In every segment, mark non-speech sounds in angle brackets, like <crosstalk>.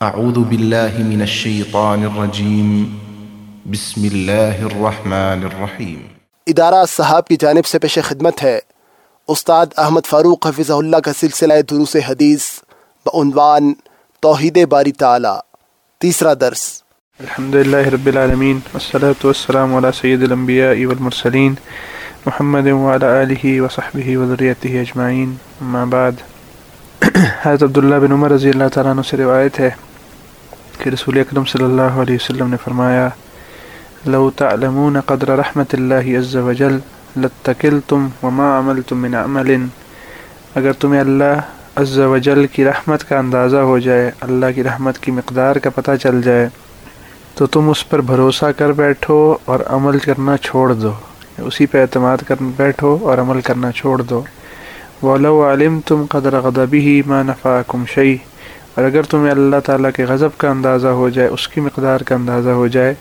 اعوذ باللہ من الشیطان الرجیم بسم اللہ الرحمن الرحیم ادارہ صحاب کی جانب سے پیش خدمت ہے۔ استاد احمد فاروق حفظ اللہ کا سلسلہ دروس حدیث بعنوان توحید باری تعالی تیسرا درس۔ الحمد للہ رب العالمین والصلاة والسلام علی سید الانبیاء والمرسلین محمد وعلى آلہ وصحبہ وذریتہ اجمعین اما بعد۔ <clears throat> حضرت عبداللہ بن عمر رضی اللہ تعالیٰ عنہ سے روایت ہے کہ رسول اکرم صلی اللہ علیہ وسلم نے فرمایا، لو تعلمون قدر رحمت اللہ عز وجل لتکلتم وما عملتم من عمل. اگر تمہیں اللہ عز وجل کی رحمت کا اندازہ ہو جائے، اللہ کی رحمت کی مقدار کا پتہ چل جائے، تو تم اس پر بھروسہ کر بیٹھو اور عمل کرنا چھوڑ دو۔ اسی پہ اعتماد کر بیٹھو اور عمل کرنا چھوڑ دو۔ ولو عالم تم قدر غضبی ہی ما نفعکم شعی اور اگر تمہیں اللہ تعالیٰ کے غضب کا اندازہ ہو جائے، اس کی مقدار کا اندازہ ہو جائے،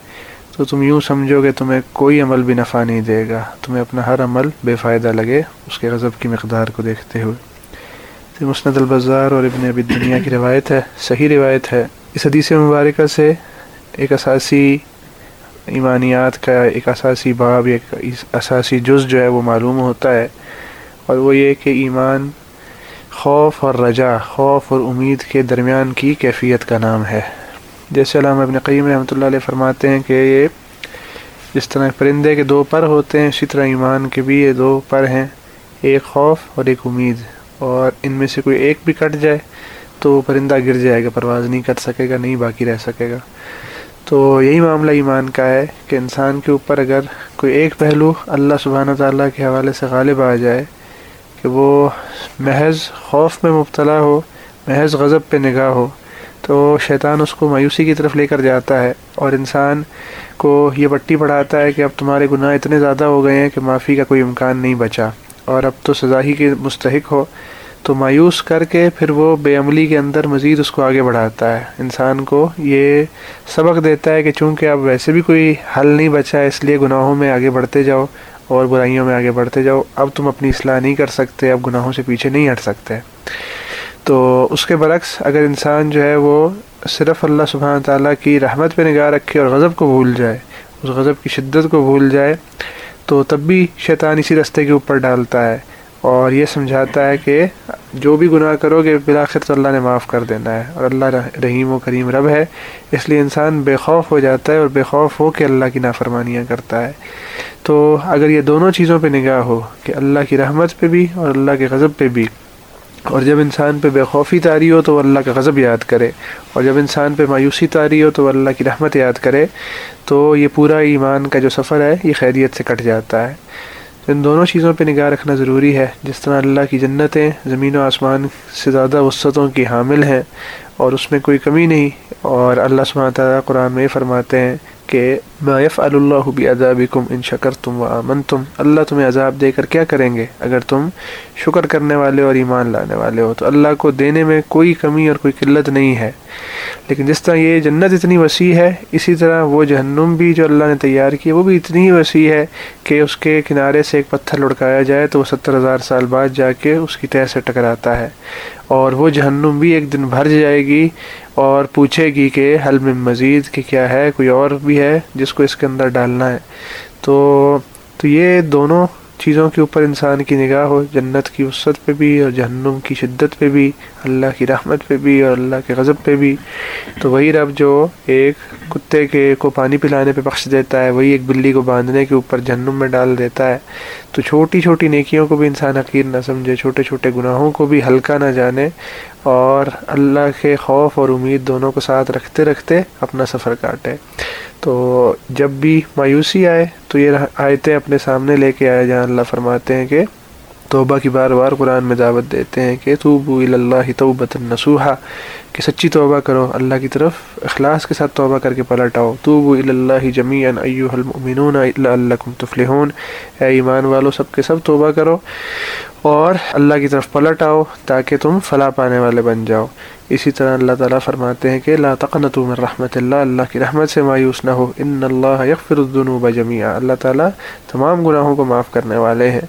تو تم یوں سمجھو کہ تمہیں کوئی عمل بھی نفع نہیں دے گا۔ تمہیں اپنا ہر عمل بے فائدہ لگے اس کے غضب کی مقدار کو دیکھتے ہوئے۔ مسند البزار اور ابن ابی دنیا کی روایت ہے، صحیح روایت ہے۔ اس حدیث مبارکہ سے ایک اساسی ایمانیات کا ایک اساسی باب، ایک اساسی جز جو ہے وہ معلوم ہوتا ہے۔ اور وہ یہ کہ ایمان خوف اور رجا، خوف اور امید کے درمیان کی کیفیت کا نام ہے۔ جیسے علامہ ابن قیم رحمۃ اللہ علیہ فرماتے ہیں کہ یہ جس طرح پرندے کے دو پر ہوتے ہیں، اسی طرح ایمان کے بھی یہ دو پر ہیں۔ ایک خوف اور ایک امید۔ اور ان میں سے کوئی ایک بھی کٹ جائے تو وہ پرندہ گر جائے گا، پرواز نہیں کر سکے گا، نہیں باقی رہ سکے گا۔ تو یہی معاملہ ایمان کا ہے کہ انسان کے اوپر اگر کوئی ایک پہلو اللہ سبحانہ تعالیٰ کے حوالے سے غالب آ جائے کہ وہ محض خوف میں مبتلا ہو، محض غضب پہ نگاہ ہو، تو شیطان اس کو مایوسی کی طرف لے کر جاتا ہے اور انسان کو یہ پٹی پڑھاتا ہے کہ اب تمہارے گناہ اتنے زیادہ ہو گئے ہیں کہ معافی کا کوئی امکان نہیں بچا۔ اور اب تو سزا ہی کے مستحق ہو، تو مایوس کر کے پھر وہ بے عملی کے اندر مزید اس کو آگے بڑھاتا ہے۔ انسان کو یہ سبق دیتا ہے کہ چونکہ اب ویسے بھی کوئی حل نہیں بچا، اس لیے گناہوں میں آگے بڑھتے جاؤ۔ اور برائیوں میں آگے بڑھتے جاؤ۔ اب تم اپنی اصلاح نہیں کر سکتے، اب گناہوں سے پیچھے نہیں ہٹ سکتے۔ تو اس کے برعکس اگر انسان جو ہے وہ صرف اللہ سبحانہ تعالیٰ کی رحمت پہ نگاہ رکھے اور غضب کو بھول جائے، اس غضب کی شدت کو بھول جائے، تو تب بھی شیطان اسی رستے کے اوپر ڈالتا ہے۔ اور یہ سمجھاتا ہے کہ جو بھی گناہ کرو گے بلاخر تو اللہ نے معاف کر دینا ہے اور اللہ رحیم و کریم رب ہے۔ اس لیے انسان بے خوف ہو جاتا ہے اور بے خوف ہو کے اللہ کی نافرمانیاں کرتا ہے۔ تو اگر یہ دونوں چیزوں پہ نگاہ ہو کہ اللہ کی رحمت پہ بھی اور اللہ کے غضب پہ بھی، اور جب انسان پہ بے خوفی تاری ہو تو وہ اللہ کا غضب یاد کرے، اور جب انسان پہ مایوسی تاری ہو تو وہ اللہ کی رحمت یاد کرے، تو یہ پورا ایمان کا جو سفر ہے، یہ خیریت سے کٹ جاتا ہے۔ ان دونوں چیزوں پہ نگاہ رکھنا ضروری ہے۔ جس طرح اللہ کی جنتیں زمین و آسمان سے زیادہ وسطوں کی حامل ہیں اور اس میں کوئی کمی نہیں اور اللہ سبحانہ تعالیٰ قرآن میں فرماتے ہیں کہ مایف اللہ ادابکم ان شکر تم و تم اللہ تمہیں عذاب دے کر کیا کریں گے؟ اگر تم شکر کرنے والے اور ایمان لانے والے ہو تو اللہ کو دینے میں کوئی کمی اور کوئی قلت نہیں ہے۔ لیکن جس طرح یہ جنت اتنی وسیع ہے، اسی طرح وہ جہنم بھی جو اللہ نے تیار کی وہ بھی اتنی ہی وسیع ہے کہ اس کے کنارے سے ایک پتھر لڑکایا جائے تو وہ ستر ہزار سال بعد جا کے اس کی تہ سے ٹکراتا ہے۔ اور وہ جہنم بھی ایک دن بھر جائے گی اور پوچھے گی کہ حل میں مزید کہ کیا ہے، کوئی اور بھی ہے جس کو اس کے اندر ڈالنا ہے۔ تو تو یہ دونوں چیزوں کے اوپر انسان کی نگاہ ہو، جنت کی وسعت پہ بھی اور جہنم کی شدت پہ بھی، اللہ کی رحمت پہ بھی اور اللہ کے غضب پہ بھی۔ تو وہی رب جو ایک کتے کے کو پانی پلانے پہ بخش دیتا ہے، وہی ایک بلی کو باندھنے کے اوپر جہنم میں ڈال دیتا ہے۔ تو چھوٹی چھوٹی نیکیوں کو بھی انسان حقیر نہ سمجھے، چھوٹے چھوٹے گناہوں کو بھی ہلکا نہ جانے اور اللہ کے خوف اور امید دونوں کو ساتھ رکھتے رکھتے اپنا سفر کاٹے۔ تو جب بھی مایوسی آئے تو یہ آیتیں اپنے سامنے لے کے آئے جہاں اللہ فرماتے ہیں کہ توبہ کی بار بار قرآن میں دعوت دیتے ہیں کہ توبو اللہ توبت نسوحا کہ سچی توبہ کرو، اللہ کی طرف اخلاص کے ساتھ توبہ کر کے پلٹ آؤ توبو اللہ جمی ایوہ المؤمنون اللہ تفلحون۔ اے ایمان والو، سب کے سب توبہ کرو اور اللہ کی طرف پلٹ آؤ تاکہ تم فلاح پانے والے بن جاؤ۔ اسی طرح اللہ تعالیٰ فرماتے ہیں کہ لا تقنطوا من رحمت اللہ اللہ کی رحمت سے مایوس نہ ہو۔ ان اللہ یغفر الذنوب جميعا اللہ تعالیٰ تمام گناہوں کو معاف کرنے والے ہیں۔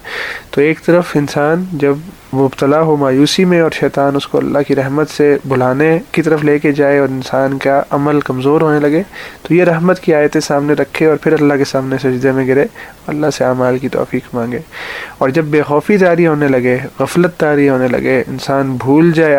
تو ایک طرف انسان جب مبتلا ہو مایوسی میں اور شیطان اس کو اللہ کی رحمت سے بلانے کی طرف لے کے جائے اور انسان کا عمل کمزور ہونے لگے، تو یہ رحمت کی آیتیں سامنے رکھے اور پھر اللہ کے سامنے سجدے میں گرے۔ اللہ سے اعمال کی توفیق مانگے۔ اور جب بے خوفی جاری ہونے لگے، غفلت تاری ہونے لگے، انسان بھول جائے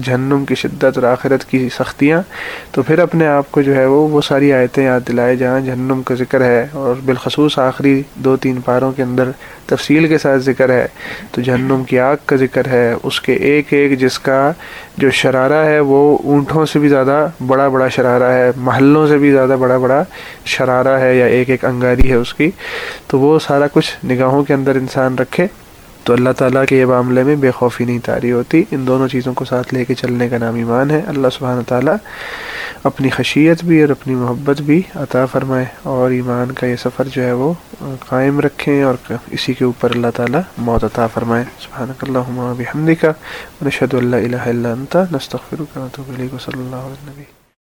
جہنم کی شدت اور آخرت کی سختیاں، تو پھر اپنے آپ کو جو ہے وہ وہ ساری آیتیں یاد دلائے، جہاں جہنم کا ذکر ہے اور بالخصوص آخری دو تین پاروں کے اندر تفصیل کے ساتھ ذکر ہے، تو جہنم کی آگ کا ذکر ہے۔ اس کے ایک ایک جس کا جو شرارہ ہے، وہ اونٹوں سے بھی زیادہ بڑا بڑا شرارہ ہے، محلوں سے بھی زیادہ بڑا بڑا شرارہ ہے یا ایک ایک انگاری ہے اس کی۔ تو وہ سارا کچھ نگاہوں کے اندر انسان رکھے۔ تو اللہ تعالیٰ کے یہ معاملے میں بے خوفی نہیں تاری ہوتی۔ ان دونوں چیزوں کو ساتھ لے کے چلنے کا نام ایمان ہے۔ اللہ سبحانہ تعالیٰ اپنی خشیت بھی اور اپنی محبت بھی عطا فرمائے اور ایمان کا یہ سفر جو ہے وہ قائم رکھیں اور اسی کے اوپر اللہ تعالیٰ موت عطا فرمائے۔ سبحان اللہ بحمدک نشهد اللہ الہ الا انت، نستغفرک و نتوب الیک صلی اللہ علیہ نبی